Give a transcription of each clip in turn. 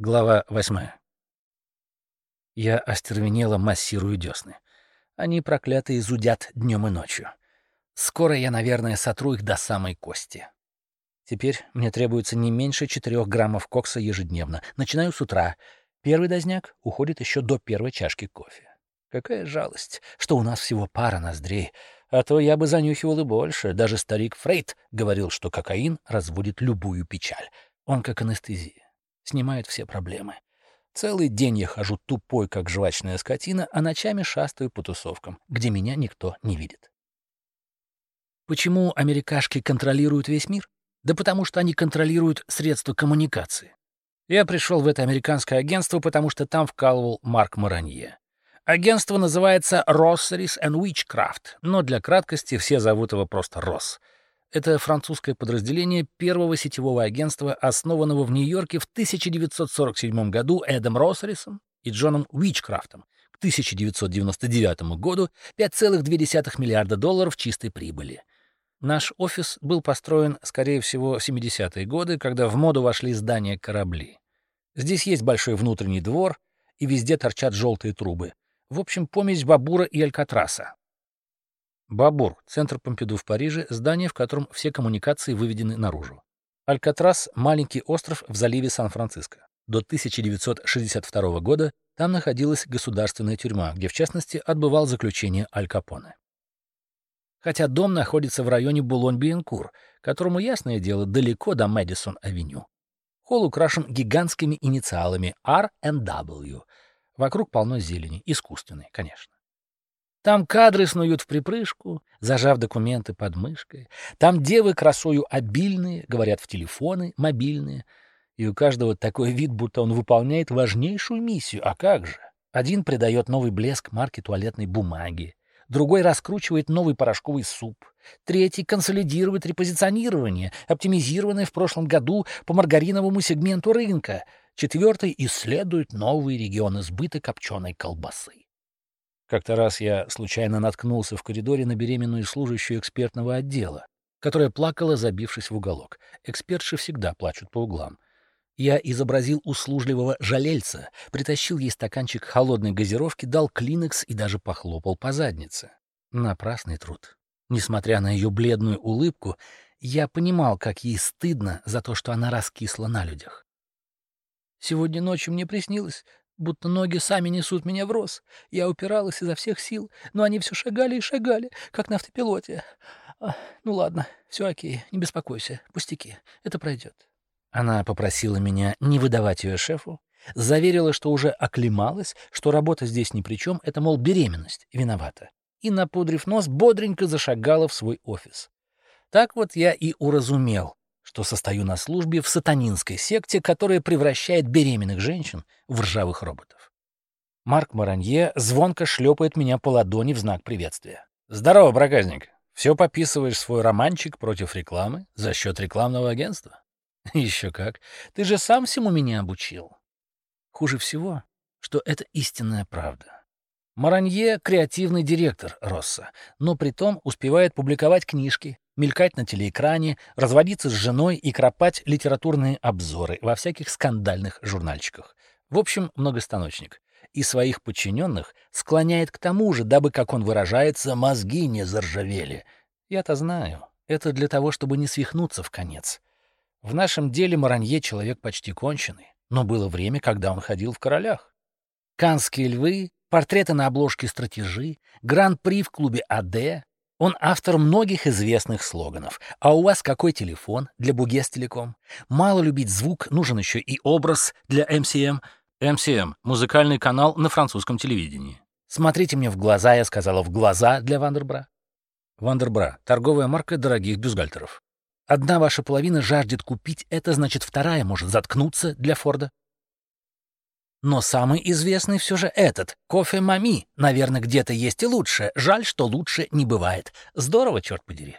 Глава восьмая. Я остервенело массирую десны. Они проклятые зудят днем и ночью. Скоро я, наверное, сотру их до самой кости. Теперь мне требуется не меньше четырех граммов кокса ежедневно. Начинаю с утра. Первый дозняк уходит еще до первой чашки кофе. Какая жалость, что у нас всего пара ноздрей. А то я бы занюхивал и больше. Даже старик Фрейд говорил, что кокаин разводит любую печаль. Он как анестезия снимает все проблемы. Целый день я хожу тупой, как жвачная скотина, а ночами шастаю по тусовкам, где меня никто не видит. Почему америкашки контролируют весь мир? Да потому что они контролируют средства коммуникации. Я пришел в это американское агентство, потому что там вкалывал Марк Маранье. Агентство называется Rossaries and Witchcraft, но для краткости все зовут его просто Росс — это французское подразделение первого сетевого агентства, основанного в Нью-Йорке в 1947 году Эдом Россерисом и Джоном Уичкрафтом. К 1999 году 5,2 миллиарда долларов чистой прибыли. Наш офис был построен, скорее всего, в 70-е годы, когда в моду вошли здания корабли. Здесь есть большой внутренний двор, и везде торчат желтые трубы. В общем, помесь Бабура и Алькатраса. Бабур, центр Помпиду в Париже, здание, в котором все коммуникации выведены наружу. Алькатрас — маленький остров в заливе Сан-Франциско. До 1962 года там находилась государственная тюрьма, где, в частности, отбывал заключение Аль Капоне. Хотя дом находится в районе Булонь-Биенкур, которому, ясное дело, далеко до Мэдисон-авеню. Холл украшен гигантскими инициалами R&W. Вокруг полно зелени, искусственной, конечно. Там кадры снуют в припрыжку, зажав документы под мышкой. Там девы красою обильные, говорят в телефоны, мобильные. И у каждого такой вид, будто он выполняет важнейшую миссию. А как же? Один придает новый блеск марке туалетной бумаги, другой раскручивает новый порошковый суп, третий консолидирует репозиционирование, оптимизированное в прошлом году по маргариновому сегменту рынка, четвертый исследует новые регионы сбыта копченой колбасы. Как-то раз я случайно наткнулся в коридоре на беременную служащую экспертного отдела, которая плакала, забившись в уголок. Экспертши всегда плачут по углам. Я изобразил услужливого жалельца, притащил ей стаканчик холодной газировки, дал клинекс и даже похлопал по заднице. Напрасный труд. Несмотря на ее бледную улыбку, я понимал, как ей стыдно за то, что она раскисла на людях. Сегодня ночью мне приснилось, будто ноги сами несут меня в роз. Я упиралась изо всех сил, но они все шагали и шагали, как на автопилоте. Ну ладно, все окей, не беспокойся, пустяки, это пройдет. Она попросила меня не выдавать ее шефу, заверила, что уже оклемалась, что работа здесь ни при чем, это, мол, беременность виновата. И, напудрив нос, бодренько зашагала в свой офис. Так вот я и уразумел, что состою на службе в сатанинской секте, которая превращает беременных женщин в ржавых роботов. Марк Маранье звонко шлепает меня по ладони в знак приветствия. «Здорово, проказник. Все пописываешь свой романчик против рекламы за счет рекламного агентства?» «Еще как. Ты же сам всему меня обучил». Хуже всего, что это истинная правда. Маранье — креативный директор Росса, но при том успевает публиковать книжки, мелькать на телеэкране, разводиться с женой и кропать литературные обзоры во всяких скандальных журнальчиках. В общем, многостаночник. И своих подчиненных склоняет к тому же, дабы, как он выражается, мозги не заржавели. Я-то знаю, это для того, чтобы не свихнуться в конец. В нашем деле Маранье человек почти конченый, но было время, когда он ходил в королях. Канские львы, портреты на обложке стратежи, гран-при в клубе АД, он автор многих известных слоганов. А у вас какой телефон для Бугес Телеком? Мало любить звук, нужен еще и образ для MCM. MCM — музыкальный канал на французском телевидении. Смотрите мне в глаза, я сказала, в глаза для Вандербра. Вандербра — торговая марка дорогих бюстгальтеров. Одна ваша половина жаждет купить это, значит, вторая может заткнуться для Форда. Но самый известный все же этот, кофе Мами. Наверное, где-то есть и лучше. Жаль, что лучше не бывает. Здорово, черт подери.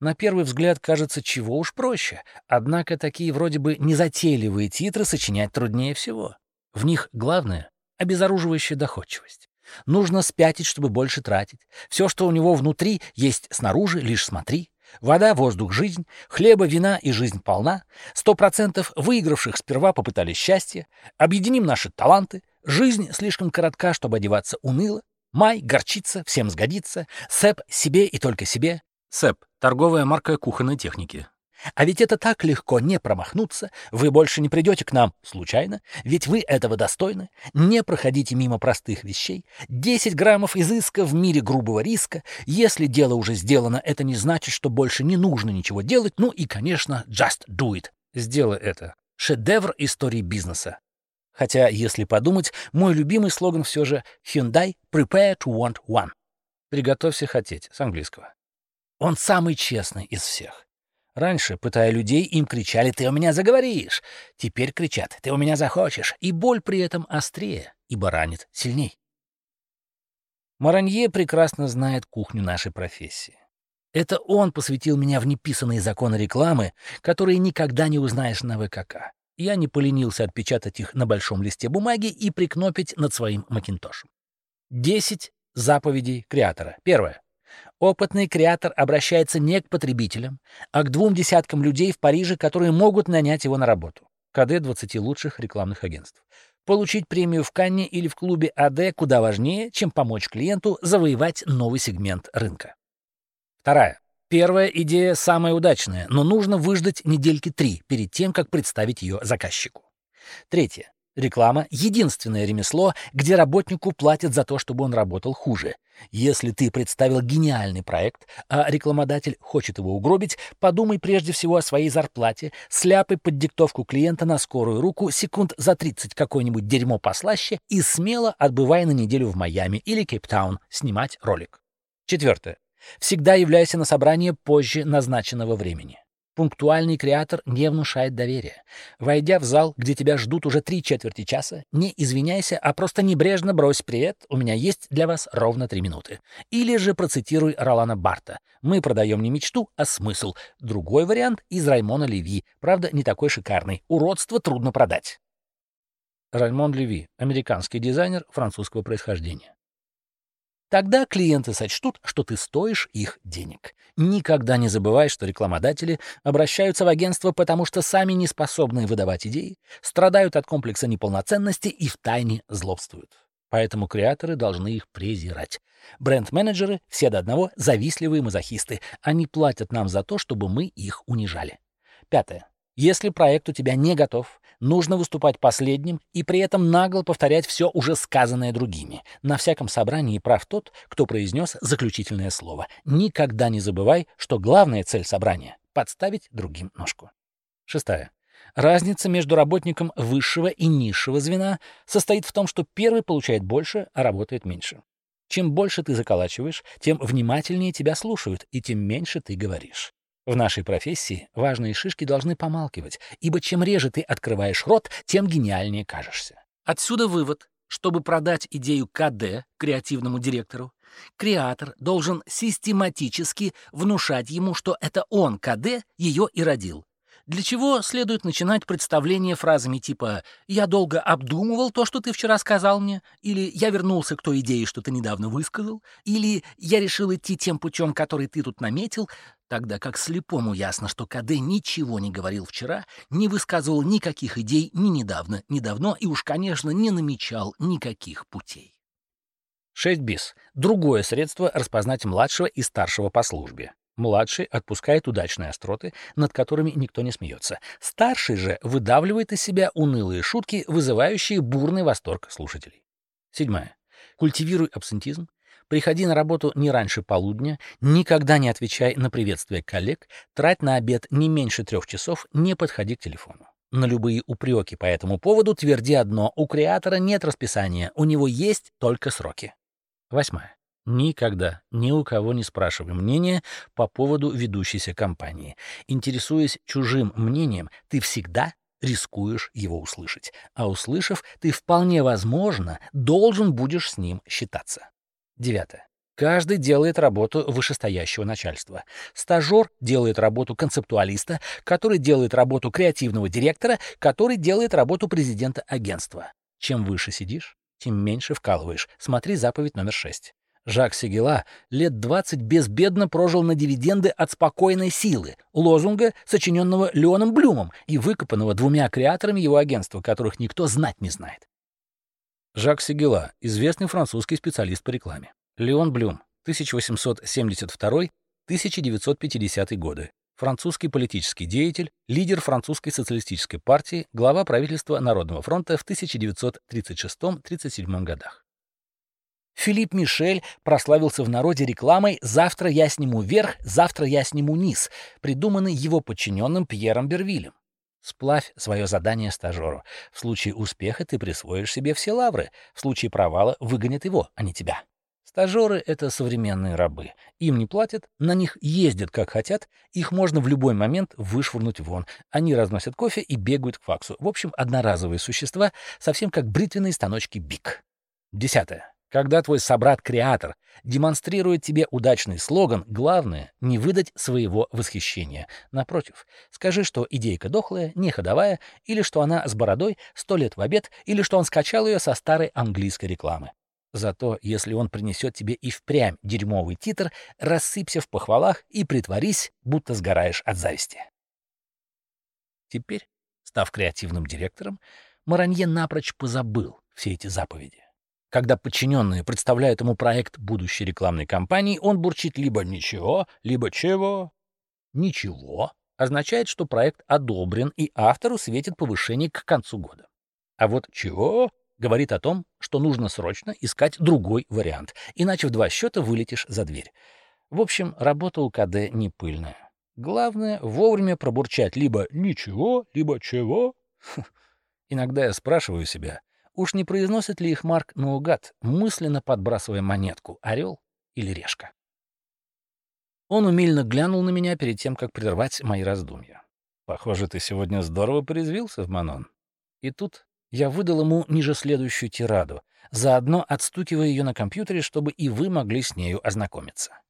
На первый взгляд кажется, чего уж проще. Однако такие вроде бы незатейливые титры сочинять труднее всего. В них главное — обезоруживающая доходчивость. Нужно спятить, чтобы больше тратить. Все, что у него внутри, есть снаружи, лишь смотри. Вода, воздух, жизнь, хлеба, вина и жизнь полна. Сто процентов выигравших сперва попытались счастье. Объединим наши таланты. Жизнь слишком коротка, чтобы одеваться уныло. Май, горчица, всем сгодится. Сэп себе и только себе. Сэп — торговая марка кухонной техники. А ведь это так легко не промахнуться. Вы больше не придете к нам случайно, ведь вы этого достойны. Не проходите мимо простых вещей. 10 граммов изыска в мире грубого риска. Если дело уже сделано, это не значит, что больше не нужно ничего делать. Ну и, конечно, just do it. Сделай это. Шедевр истории бизнеса. Хотя, если подумать, мой любимый слоган все же Hyundai Prepare to Want One. Приготовься хотеть, с английского. Он самый честный из всех. Раньше, пытая людей, им кричали «ты у меня заговоришь!» Теперь кричат «ты у меня захочешь!» И боль при этом острее, ибо ранит сильней. Маранье прекрасно знает кухню нашей профессии. Это он посвятил меня в неписанные законы рекламы, которые никогда не узнаешь на ВКК. Я не поленился отпечатать их на большом листе бумаги и прикнопить над своим макинтошем. Десять заповедей креатора. Первое. Опытный креатор обращается не к потребителям, а к двум десяткам людей в Париже, которые могут нанять его на работу. КД 20 лучших рекламных агентств. Получить премию в Канне или в клубе АД куда важнее, чем помочь клиенту завоевать новый сегмент рынка. Вторая. Первая идея самая удачная, но нужно выждать недельки три перед тем, как представить ее заказчику. Третье. Реклама — единственное ремесло, где работнику платят за то, чтобы он работал хуже. Если ты представил гениальный проект, а рекламодатель хочет его угробить, подумай прежде всего о своей зарплате, сляпай под диктовку клиента на скорую руку секунд за 30 какое-нибудь дерьмо послаще и смело отбывай на неделю в Майами или Кейптаун снимать ролик. Четвертое. Всегда являйся на собрание позже назначенного времени. Пунктуальный креатор не внушает доверия. Войдя в зал, где тебя ждут уже три четверти часа, не извиняйся, а просто небрежно брось «Привет, у меня есть для вас ровно три минуты». Или же процитируй Ролана Барта. «Мы продаем не мечту, а смысл». Другой вариант из Раймона Леви. Правда, не такой шикарный. Уродство трудно продать. Раймон Леви, американский дизайнер французского происхождения. Тогда клиенты сочтут, что ты стоишь их денег. Никогда не забывай, что рекламодатели обращаются в агентство, потому что сами не способны выдавать идеи, страдают от комплекса неполноценности и втайне злобствуют. Поэтому креаторы должны их презирать. Бренд-менеджеры, все до одного, завистливые мазохисты. Они платят нам за то, чтобы мы их унижали. Пятое. Если проект у тебя не готов, нужно выступать последним и при этом нагло повторять все уже сказанное другими. На всяком собрании прав тот, кто произнес заключительное слово. Никогда не забывай, что главная цель собрания — подставить другим ножку. Шестая. Разница между работником высшего и низшего звена состоит в том, что первый получает больше, а работает меньше. Чем больше ты заколачиваешь, тем внимательнее тебя слушают, и тем меньше ты говоришь. В нашей профессии важные шишки должны помалкивать, ибо чем реже ты открываешь рот, тем гениальнее кажешься. Отсюда вывод. Чтобы продать идею КД креативному директору, креатор должен систематически внушать ему, что это он, КД, ее и родил. Для чего следует начинать представление фразами типа «Я долго обдумывал то, что ты вчера сказал мне», или «Я вернулся к той идее, что ты недавно высказал», или «Я решил идти тем путем, который ты тут наметил», тогда как слепому ясно, что КД ничего не говорил вчера, не высказывал никаких идей ни недавно, ни давно и уж, конечно, не намечал никаких путей. 6 бис. Другое средство распознать младшего и старшего по службе. Младший отпускает удачные остроты, над которыми никто не смеется. Старший же выдавливает из себя унылые шутки, вызывающие бурный восторг слушателей. Седьмое. Культивируй абсентизм. Приходи на работу не раньше полудня, никогда не отвечай на приветствие коллег, трать на обед не меньше трех часов, не подходи к телефону. На любые упреки по этому поводу тверди одно — у креатора нет расписания, у него есть только сроки. Восьмое. Никогда ни у кого не спрашивай мнения по поводу ведущейся компании. Интересуясь чужим мнением, ты всегда рискуешь его услышать. А услышав, ты вполне возможно должен будешь с ним считаться. Девятое. Каждый делает работу вышестоящего начальства. Стажер делает работу концептуалиста, который делает работу креативного директора, который делает работу президента агентства. Чем выше сидишь, тем меньше вкалываешь. Смотри заповедь номер шесть. Жак Сегела лет 20 безбедно прожил на дивиденды от спокойной силы, лозунга, сочиненного Леоном Блюмом и выкопанного двумя креаторами его агентства, которых никто знать не знает. Жак Сегела, известный французский специалист по рекламе. Леон Блюм, 1872-1950 годы. Французский политический деятель, лидер французской социалистической партии, глава правительства Народного фронта в 1936-37 годах. Филипп Мишель прославился в народе рекламой «Завтра я сниму верх, завтра я сниму низ», придуманный его подчиненным Пьером Бервилем. Сплавь свое задание стажеру. В случае успеха ты присвоишь себе все лавры, в случае провала выгонят его, а не тебя. Стажеры — это современные рабы. Им не платят, на них ездят как хотят, их можно в любой момент вышвырнуть вон. Они разносят кофе и бегают к факсу. В общем, одноразовые существа, совсем как бритвенные станочки БИК. Десятое. Когда твой собрат-креатор демонстрирует тебе удачный слоган, главное — не выдать своего восхищения. Напротив, скажи, что идейка дохлая, не ходовая, или что она с бородой, сто лет в обед, или что он скачал ее со старой английской рекламы. Зато если он принесет тебе и впрямь дерьмовый титр, рассыпься в похвалах и притворись, будто сгораешь от зависти. Теперь, став креативным директором, Маранье напрочь позабыл все эти заповеди. Когда подчиненные представляют ему проект будущей рекламной кампании, он бурчит либо «ничего», либо «чего». «Ничего» означает, что проект одобрен и автору светит повышение к концу года. А вот «чего» говорит о том, что нужно срочно искать другой вариант, иначе в два счета вылетишь за дверь. В общем, работа у КД не пыльная. Главное — вовремя пробурчать либо «ничего», либо «чего». Иногда я спрашиваю себя, Уж не произносит ли их Марк наугад, мысленно подбрасывая монетку, орел или решка? Он умильно глянул на меня перед тем, как прервать мои раздумья. «Похоже, ты сегодня здорово порезвился в Манон». И тут я выдал ему ниже следующую тираду, заодно отстукивая ее на компьютере, чтобы и вы могли с нею ознакомиться.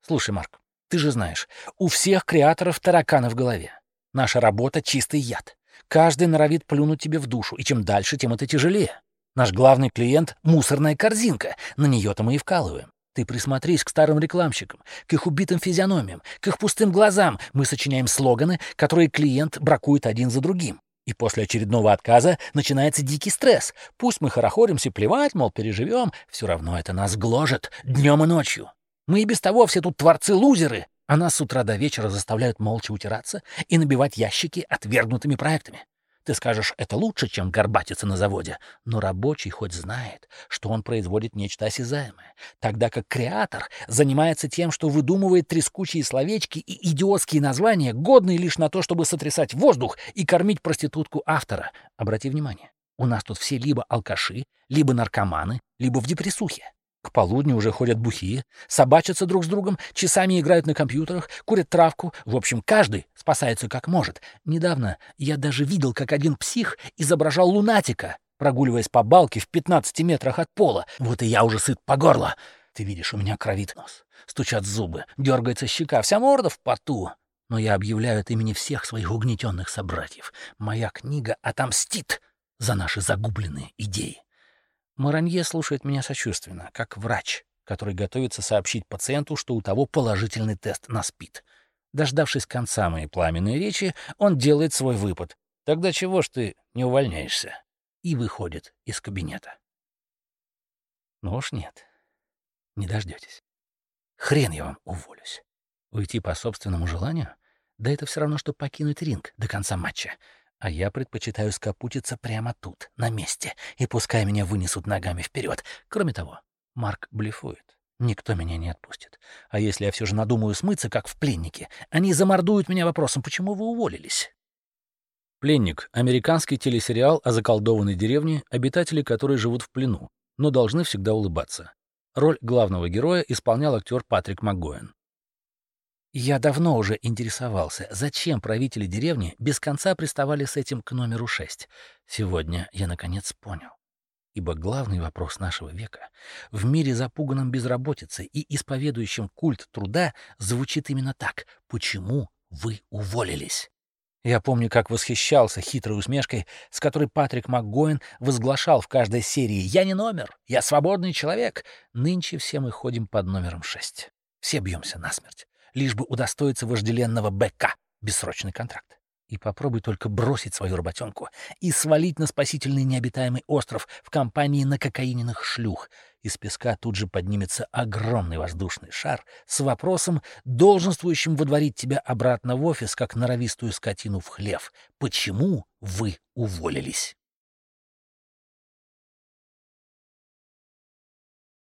«Слушай, Марк, ты же знаешь, у всех креаторов тараканы в голове. Наша работа — чистый яд. Каждый норовит плюнуть тебе в душу, и чем дальше, тем это тяжелее. Наш главный клиент — мусорная корзинка, на нее-то мы и вкалываем. Ты присмотрись к старым рекламщикам, к их убитым физиономиям, к их пустым глазам. Мы сочиняем слоганы, которые клиент бракует один за другим. И после очередного отказа начинается дикий стресс. Пусть мы хорохоримся, плевать, мол, переживем, все равно это нас гложет днем и ночью. Мы и без того все тут творцы-лузеры, а нас с утра до вечера заставляют молча утираться и набивать ящики отвергнутыми проектами. Ты скажешь, это лучше, чем горбатиться на заводе, но рабочий хоть знает, что он производит нечто осязаемое, тогда как креатор занимается тем, что выдумывает трескучие словечки и идиотские названия, годные лишь на то, чтобы сотрясать воздух и кормить проститутку автора. Обрати внимание, у нас тут все либо алкаши, либо наркоманы, либо в депрессухе. К полудню уже ходят бухие, собачатся друг с другом, часами играют на компьютерах, курят травку. В общем, каждый спасается как может. Недавно я даже видел, как один псих изображал лунатика, прогуливаясь по балке в 15 метрах от пола. Вот и я уже сыт по горло. Ты видишь, у меня кровит нос. Стучат зубы, дергается щека, вся морда в поту. Но я объявляю от имени всех своих угнетенных собратьев. Моя книга отомстит за наши загубленные идеи. Маранье слушает меня сочувственно, как врач, который готовится сообщить пациенту, что у того положительный тест на СПИД. Дождавшись конца моей пламенной речи, он делает свой выпад. «Тогда чего ж ты не увольняешься?» И выходит из кабинета. Ну уж нет, не дождетесь. Хрен я вам уволюсь. Уйти по собственному желанию? Да это все равно, что покинуть ринг до конца матча. А я предпочитаю скопутиться прямо тут, на месте, и пускай меня вынесут ногами вперед. Кроме того, Марк блефует. Никто меня не отпустит. А если я все же надумаю смыться, как в пленнике, они замордуют меня вопросом, почему вы уволились? «Пленник» — американский телесериал о заколдованной деревне, обитатели которой живут в плену, но должны всегда улыбаться. Роль главного героя исполнял актер Патрик МакГоэн. Я давно уже интересовался, зачем правители деревни без конца приставали с этим к номеру 6. Сегодня я наконец понял. Ибо главный вопрос нашего века в мире запуганном безработицей и исповедующем культ труда звучит именно так. Почему вы уволились? Я помню, как восхищался хитрой усмешкой, с которой Патрик МакГоин возглашал в каждой серии «Я не номер, я свободный человек». Нынче все мы ходим под номером шесть. Все бьемся насмерть, лишь бы удостоиться вожделенного БК, бессрочный контракт. И попробуй только бросить свою работенку и свалить на спасительный необитаемый остров в компании накокаиненных шлюх. Из песка тут же поднимется огромный воздушный шар с вопросом, долженствующим водворить тебя обратно в офис, как норовистую скотину в хлев. Почему вы уволились?